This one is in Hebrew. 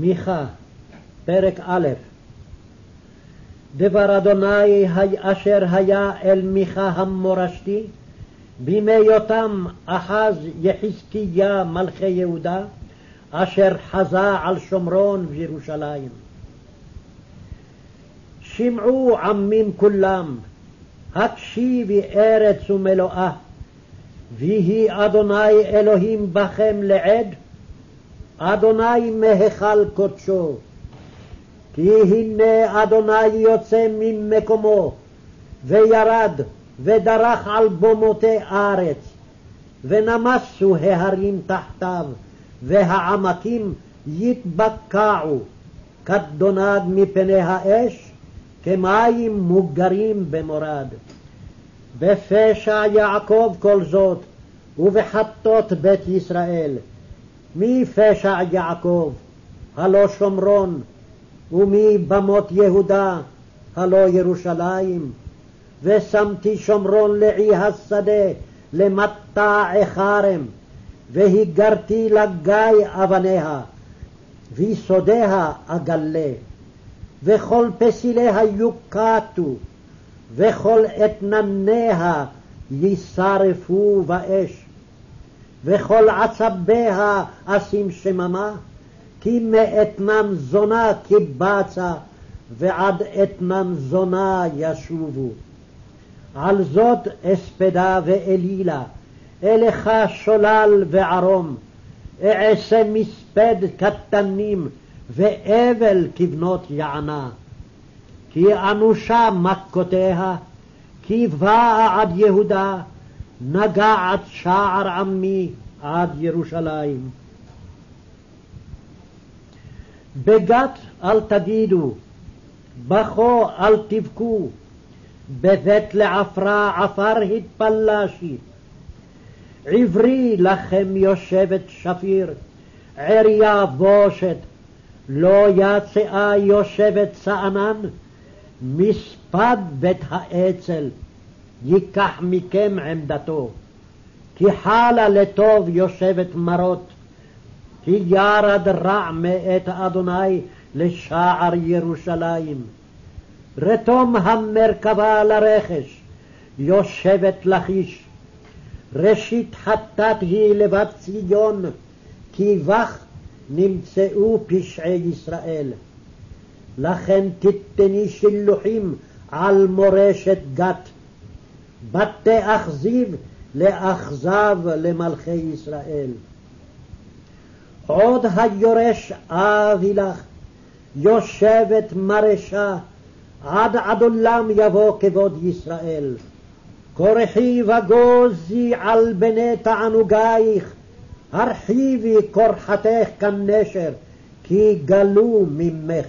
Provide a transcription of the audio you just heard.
מיכה, פרק א' דבר אדוני אשר היה אל מיכה המורשתי בימי יותם אחז יחזקיה מלכי יהודה אשר חזה על שומרון וירושלים. שמעו עמים כולם, הקשיבי ארץ ומלואה, ויהי אדוני אלוהים בכם לעד, אדוני מהיכל קודשו. כי הנה אדוני יוצא ממקומו, וירד, ודרך על במותי ארץ, ונמסו ההרים תחתיו, והעמקים יתבקעו, כדונד מפני האש, כמים מוגרים במורד. בפשע יעקב כל זאת, ובחטות בית ישראל. מי פשע יעקב? הלא שומרון, ומי במות יהודה? הלא ירושלים. ושמתי שומרון לעי השדה, למטע חרם, והיגרתי לגיא אבניה, ויסודיה אגלה, וכל פסיליה יוקטו, וכל אתנניה יישרפו באש. וכל עצביה אשים שממה, כי מאתנן זונה קיבצה, ועד אתנן זונה ישובו. על זאת אספדה ואלילה, אליך שולל וערום, אעשה מספד קטנים, ואבל כבנות יענה. כי אנושה מכותיה, כי באה עד יהודה, נגעת שער עמי עד ירושלים. בגת אל תגידו, בכו אל תבכו, בבית לעפרה עפר התפלשי. עברי לכם יושבת שפיר, עריה בושת, לא יצאה יושבת צענן, מספד בית האצ"ל. ייקח מכם עמדתו. כי חלה לטוב יושבת מרות, כי ירד רע מאת אדוני לשער ירושלים. רתום המרכבה לרכש, יושבת לכיש. ראשית חטאת היא לבת ציון, כי בך נמצאו פשעי ישראל. לכן תתני שילוחים על מורשת גת. בתי אכזיב לאכזב למלכי ישראל. עוד היורש אבי לך, יושבת מרשה, עד עד עולם יבוא כבוד ישראל. כורחי וגוזי על בני תענוגייך, הרחיבי כורחתך כנשר, כי גלו ממך.